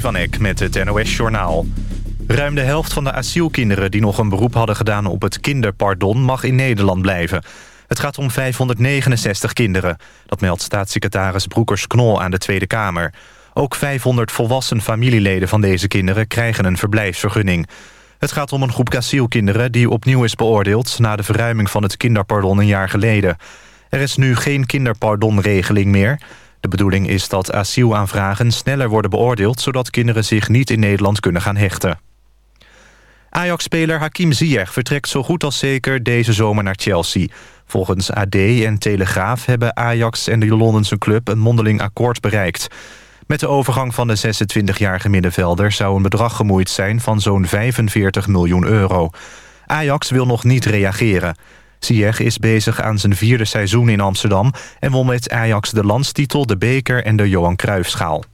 Van Eck met het NOS-journaal. Ruim de helft van de asielkinderen die nog een beroep hadden gedaan op het kinderpardon mag in Nederland blijven. Het gaat om 569 kinderen. Dat meldt staatssecretaris Broekers-Knol aan de Tweede Kamer. Ook 500 volwassen familieleden van deze kinderen krijgen een verblijfsvergunning. Het gaat om een groep asielkinderen die opnieuw is beoordeeld... na de verruiming van het kinderpardon een jaar geleden. Er is nu geen kinderpardonregeling meer... De bedoeling is dat asielaanvragen sneller worden beoordeeld... zodat kinderen zich niet in Nederland kunnen gaan hechten. Ajax-speler Hakim Ziyech vertrekt zo goed als zeker deze zomer naar Chelsea. Volgens AD en Telegraaf hebben Ajax en de Londense club een mondeling akkoord bereikt. Met de overgang van de 26-jarige middenvelder zou een bedrag gemoeid zijn van zo'n 45 miljoen euro. Ajax wil nog niet reageren. Ziyech is bezig aan zijn vierde seizoen in Amsterdam... en won met Ajax de landstitel, de beker en de Johan Cruijffschaal.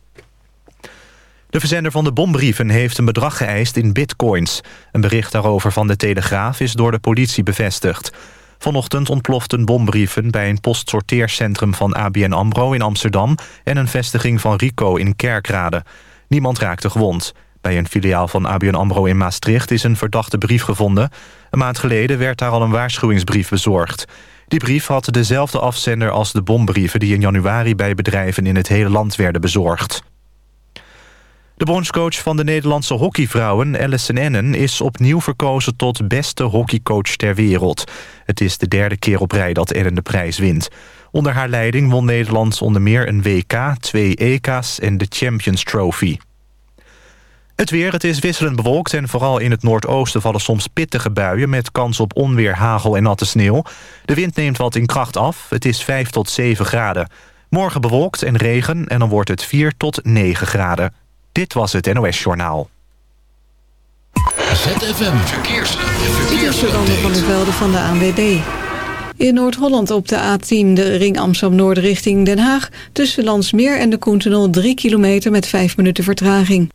De verzender van de bombrieven heeft een bedrag geëist in bitcoins. Een bericht daarover van de Telegraaf is door de politie bevestigd. Vanochtend ontploften bombrieven bij een postsorteercentrum van ABN AMRO in Amsterdam... en een vestiging van Rico in Kerkrade. Niemand raakte gewond. Bij een filiaal van ABN AMRO in Maastricht is een verdachte brief gevonden. Een maand geleden werd daar al een waarschuwingsbrief bezorgd. Die brief had dezelfde afzender als de bombrieven... die in januari bij bedrijven in het hele land werden bezorgd. De bondscoach van de Nederlandse hockeyvrouwen, Alison Ennen... is opnieuw verkozen tot beste hockeycoach ter wereld. Het is de derde keer op rij dat Ennen de prijs wint. Onder haar leiding won Nederland onder meer een WK, twee EK's en de Champions Trophy. Het weer, het is wisselend bewolkt en vooral in het noordoosten vallen soms pittige buien... met kans op onweer, hagel en natte sneeuw. De wind neemt wat in kracht af, het is 5 tot 7 graden. Morgen bewolkt en regen en dan wordt het 4 tot 9 graden. Dit was het NOS Journaal. ZFM Verkeers. Dit is Jolande van der Velde van de ANWB. In Noord-Holland op de A10, de ring Amsterdam-Noord richting Den Haag... tussen Landsmeer en de Koentunnel 3 kilometer met 5 minuten vertraging.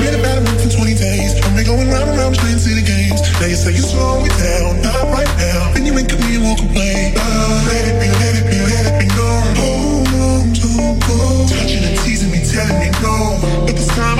We had a month for 20 days. And we going round and round playing city games. Now you say you slow it down, not right now. Then you ain't come here, won't complain. Uh, let it be, let it be, let it be known. Hold on, don't go. Touching and teasing me, telling me no. But this time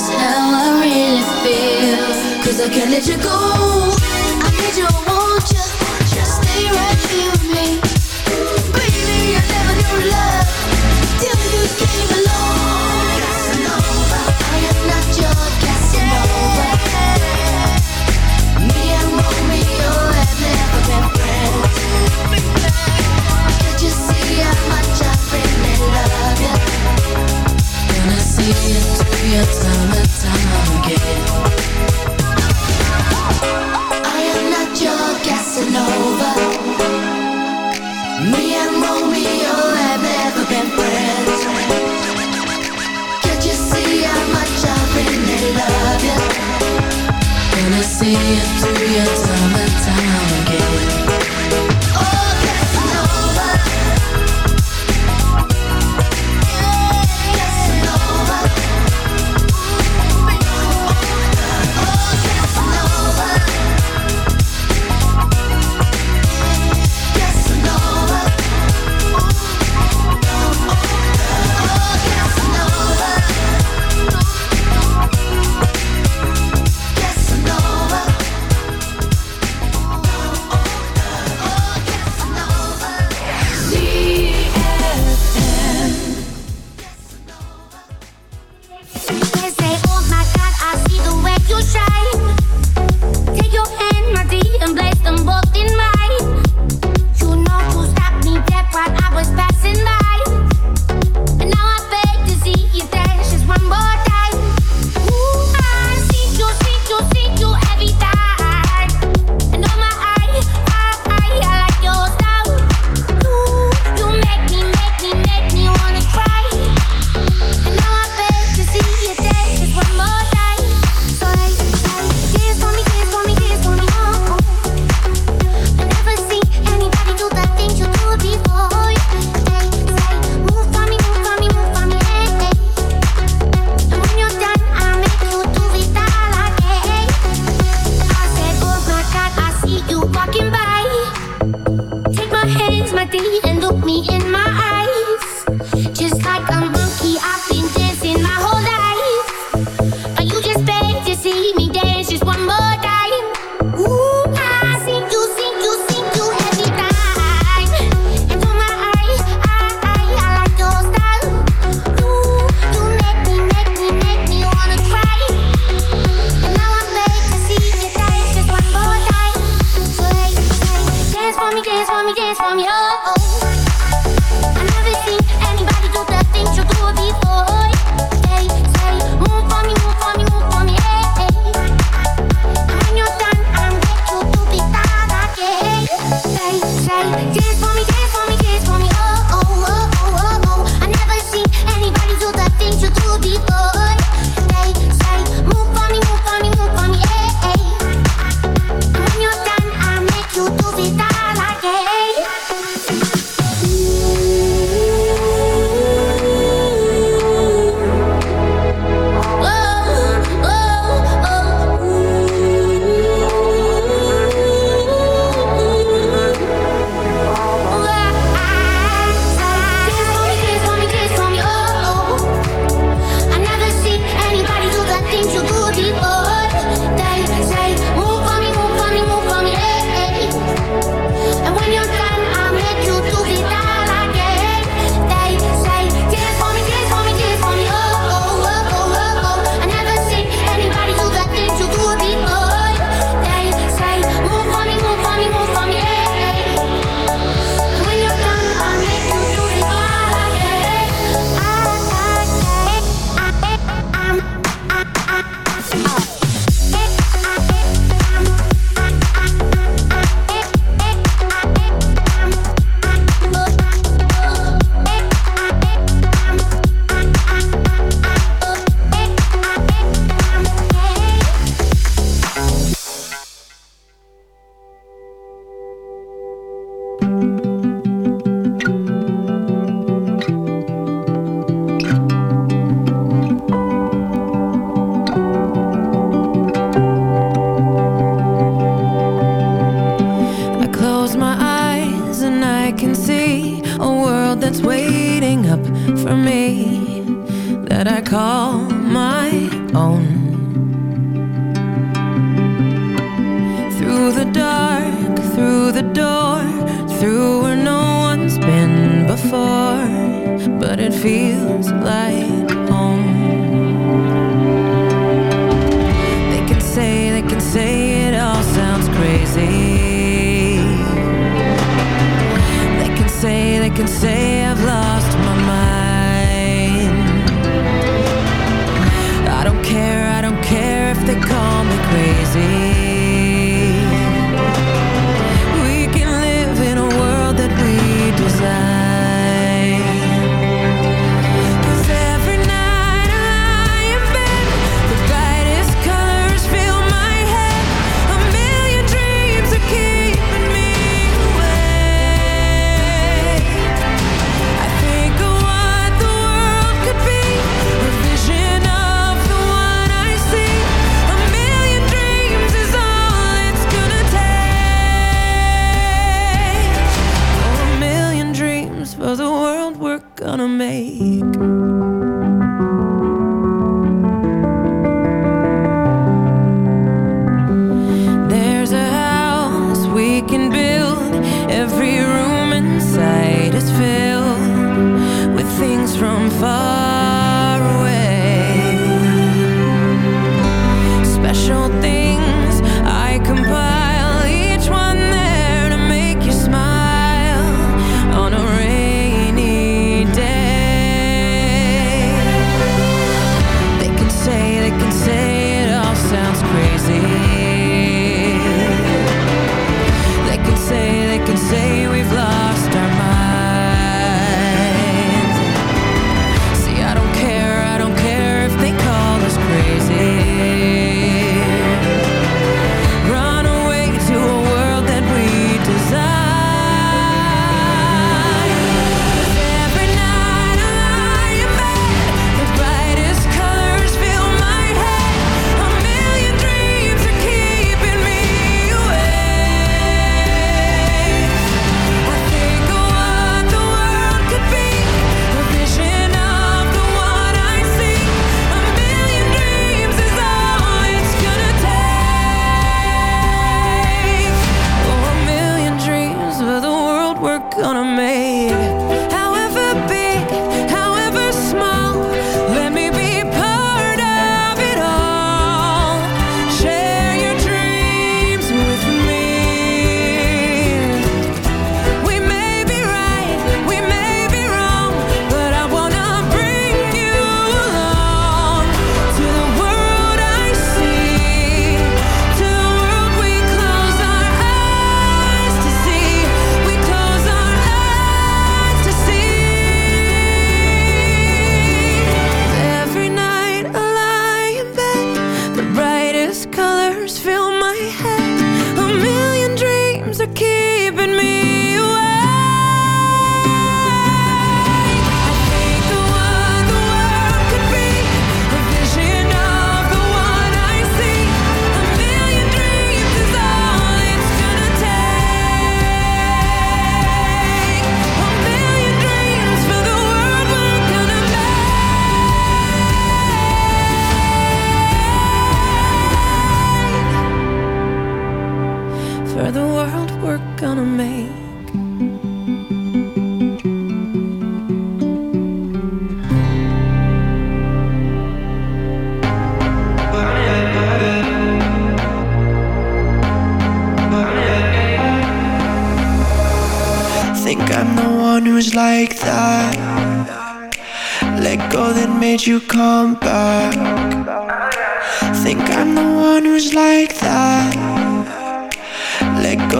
just how I really I can't let you go. I need you, I want you. Just stay right here with me. Baby, I love Till you came along. Casanova I am not your Casanova. Me and Romeo have never been friends. Can't you see how much I really love? You I see again I am not your Casanova Me and Romeo have never been friends Can't you see how much I really love you? Gonna see you through your summertime again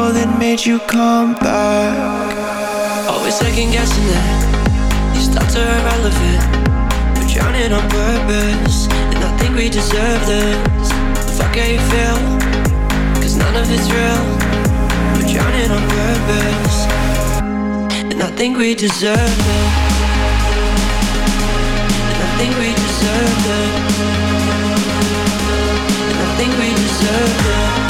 show that made you come back. Always second guessing that These thoughts are irrelevant. We're drowning on purpose And I think we deserve this. Fuck how you feel? Cause none of it's real. We're drowning on purpose And I think we deserve it. And I think we deserve it. And I think we deserve it.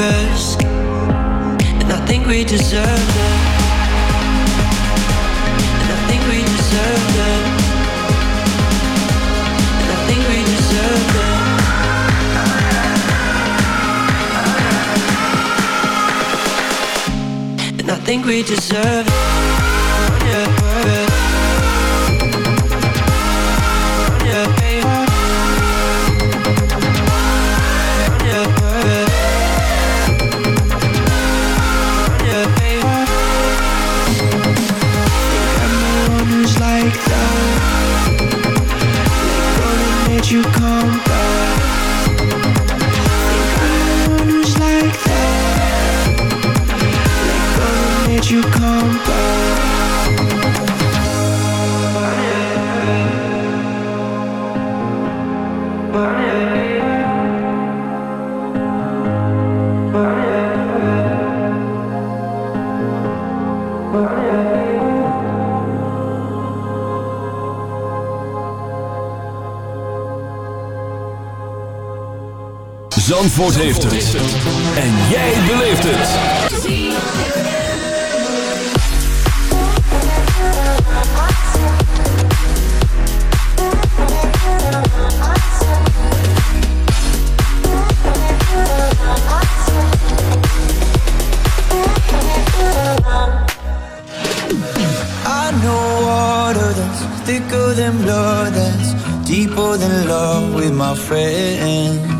On And I think we deserve it. And I think we deserve it. And I think we deserve it. And I think we deserve it. Zandvoort heeft het. En jij beleeft het. I know water that's thicker than blood, that's deeper than love with my friends.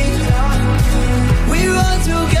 runs will get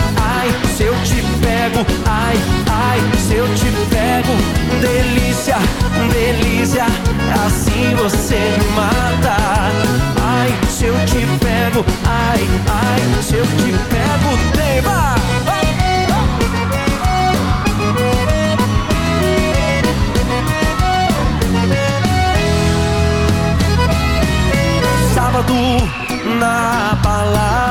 se eu te pego, ai, ai, se eu te pego Delícia, delícia, assim você me mata Ai, se eu te pego, ai, ai, se eu te pego Deva! Sábado na balada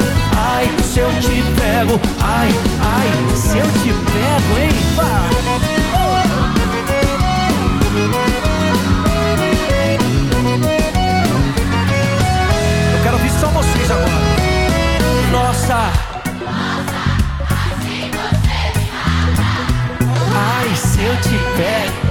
Ai, se eu te pego, ai, ai, se eu te pego, hein? Vá. Eu quero ouvir só vocês agora. Nossa. Ai, se eu te pego.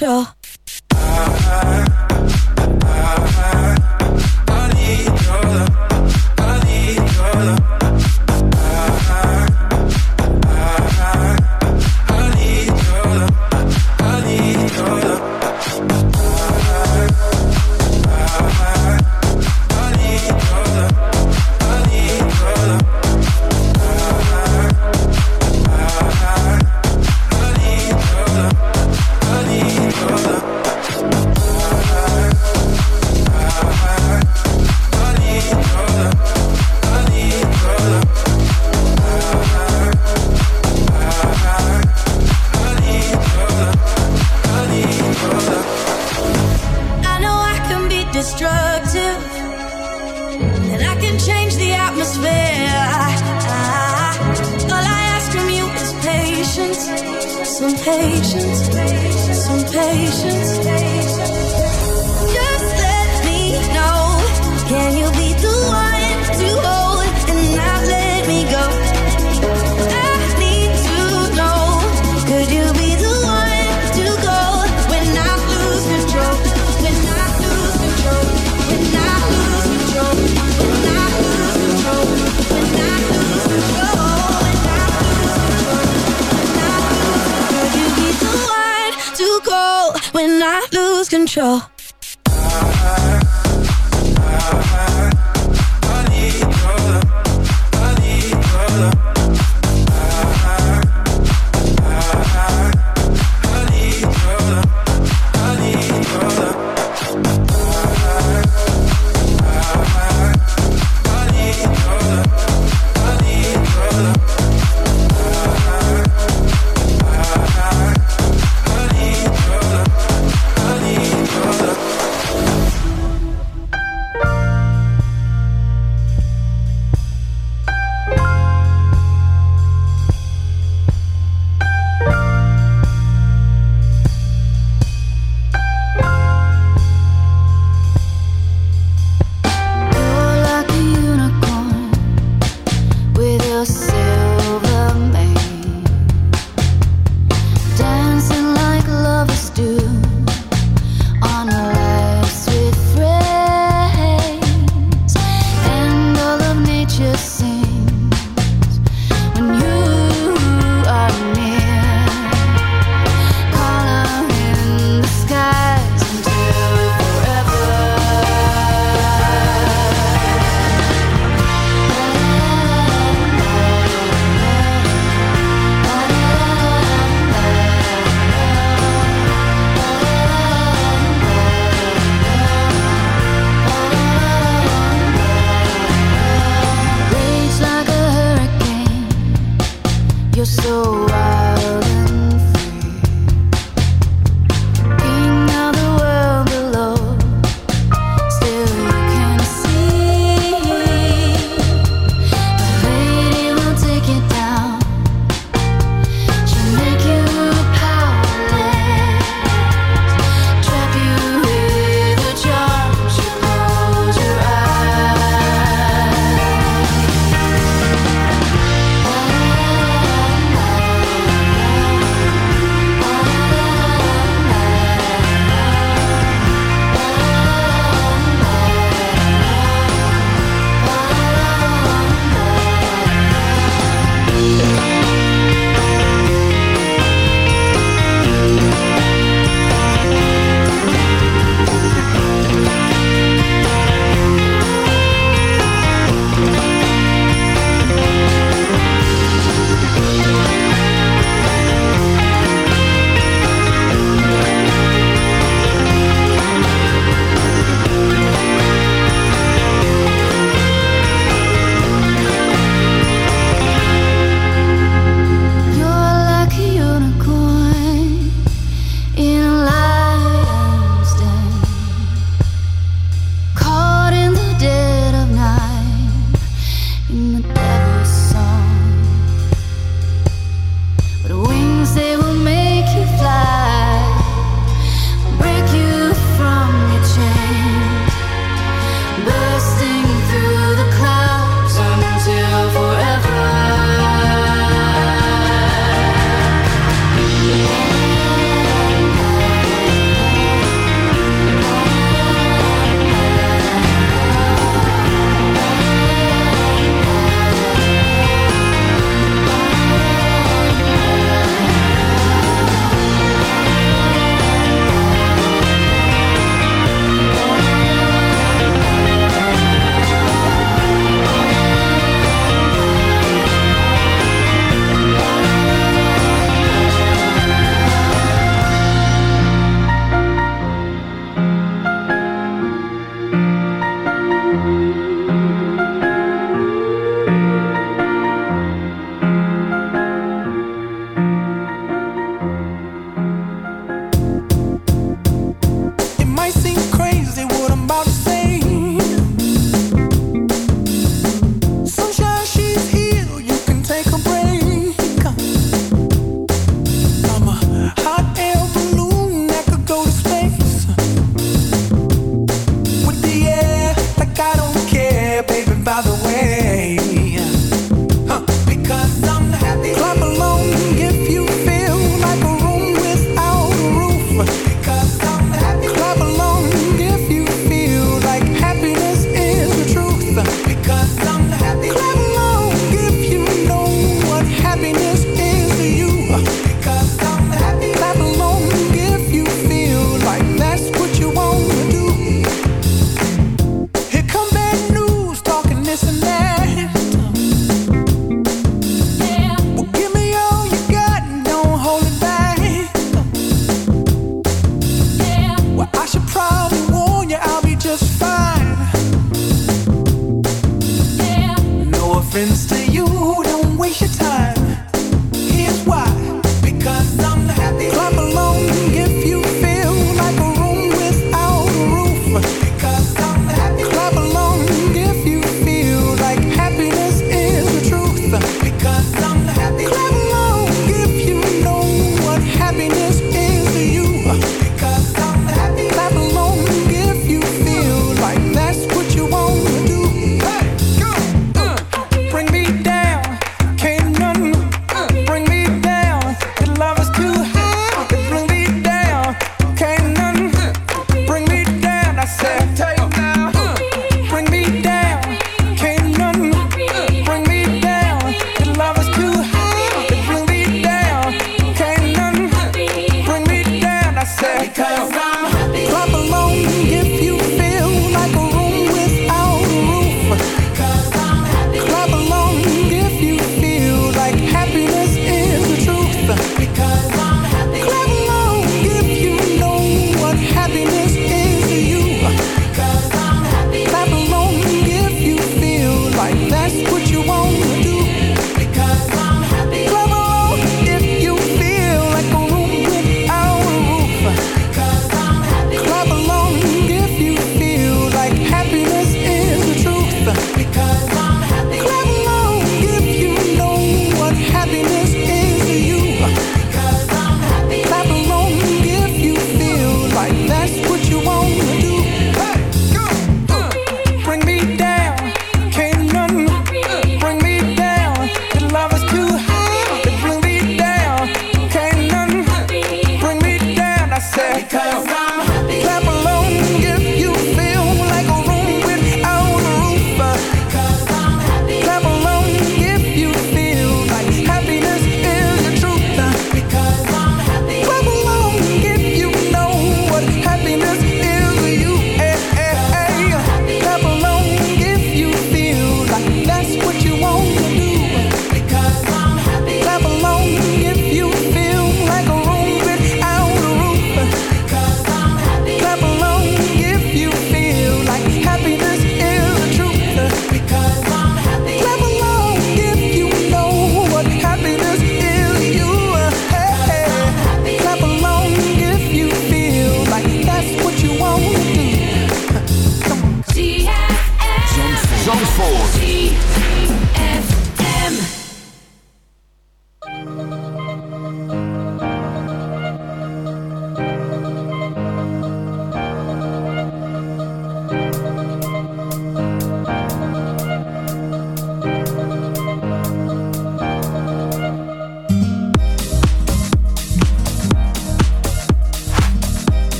sure.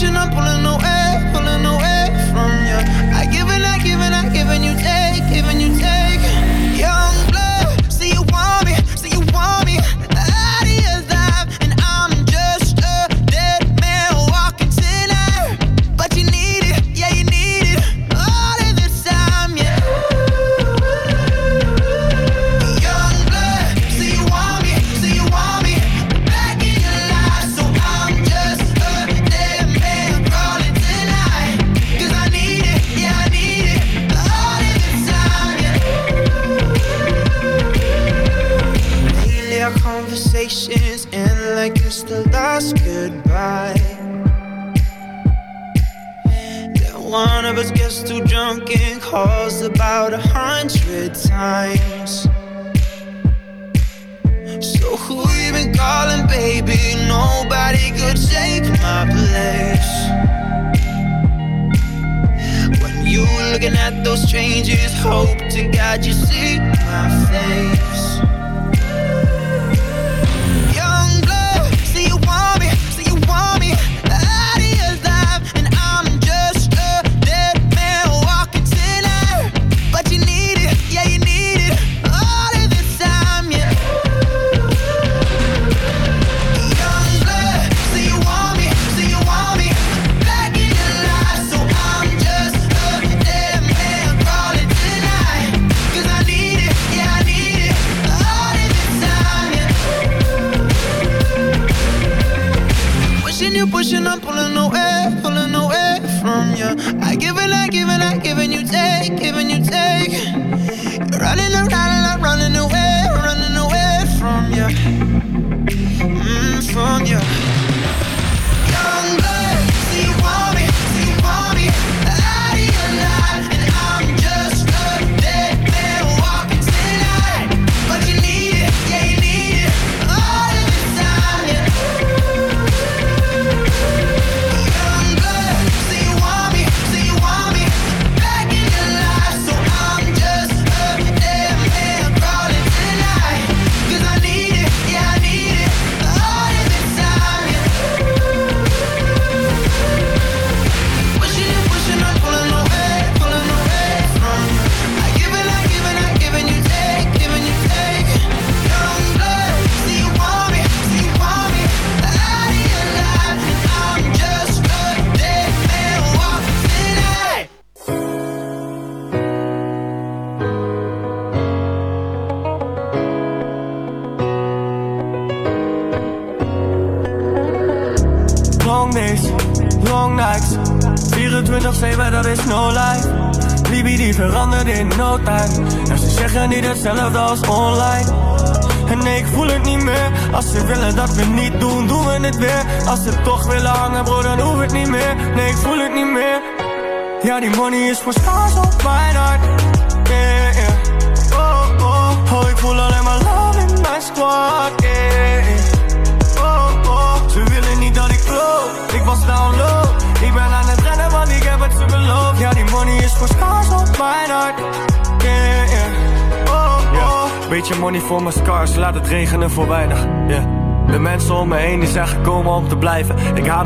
Wishing I'm pulling no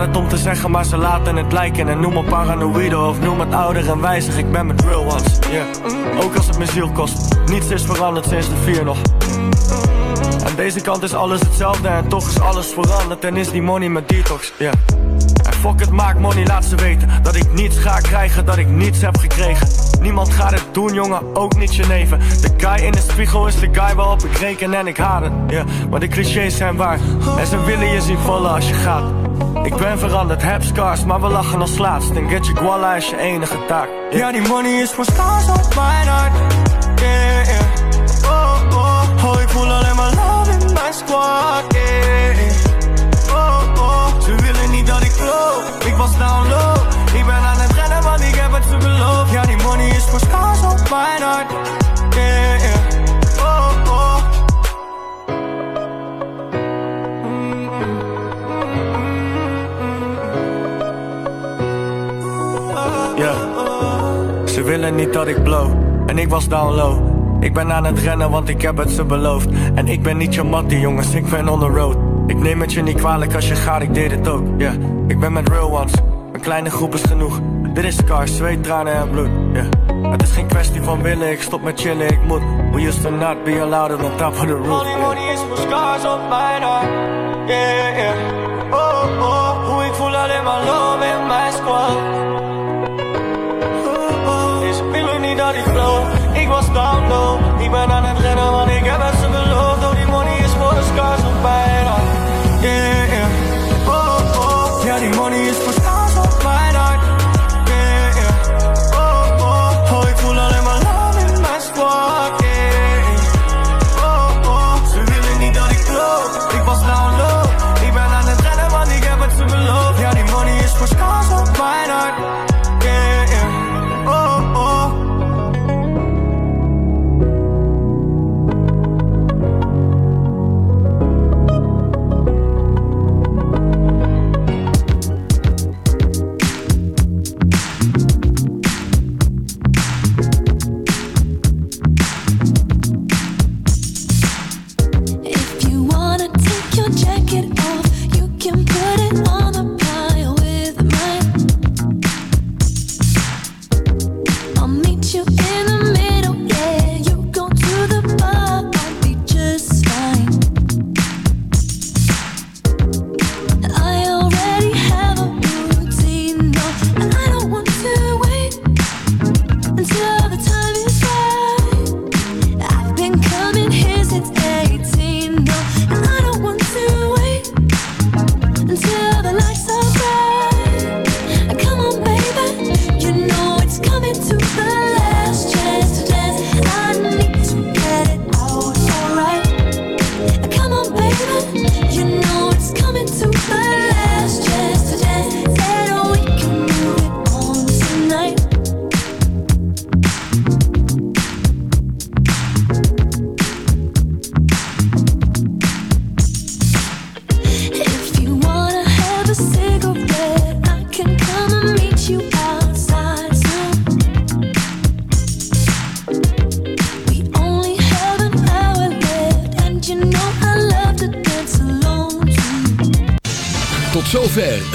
het om te zeggen, maar ze laten het lijken. En noem me paranoïde of noem het ouder en wijzig Ik ben met real ones, yeah. Ook als het mijn ziel kost. Niets is veranderd sinds de vier nog. Aan deze kant is alles hetzelfde en toch is alles veranderd. En is die money met detox, yeah. Fuck het, maak money, laat ze weten. Dat ik niets ga krijgen, dat ik niets heb gekregen. Niemand gaat het doen, jongen, ook niet je neven De guy in de spiegel is de guy waarop ik reken en ik haat het, yeah. Maar de clichés zijn waar. En ze willen je zien vallen als je gaat Ik ben veranderd, heb scars, maar we lachen als laatst. En get je guala is je enige taak. Yeah. Ja, die money is voor scars op mijn hart. Yeah, Oh, oh, oh, ik voel alleen maar love in mijn squad, yeah Oh, oh, Ze willen niet dat ik flow, ik was down low Ik ben aan het rennen want ik heb het ze beloofd. Ja die money is voor scars op mijn hart. Yeah, ze willen niet dat ik blow En ik was down low. Ik ben aan het rennen want ik heb het ze beloofd. En ik ben niet je mattie jongens, ik ben on the road. Ik neem het je niet kwalijk als je gaat, ik deed het ook Ja, ik ben met real ones Een kleine groep is genoeg. Dit is scars, zweet, tranen en bloed Ja, het is geen kwestie van willen Ik stop met chillen, ik moet. We used to not be allowed on top of the roof Money, money is voor scars op mijn hart Yeah, yeah Oh, oh, hoe ik voel alleen maar love in mijn squad niet dat ik flow. Ik was down low Ik ben aan het rennen want ik heb het ze beloofd. Oh die money is voor de scars op hart Yeah, yeah. Oh, oh. Ja die money is voor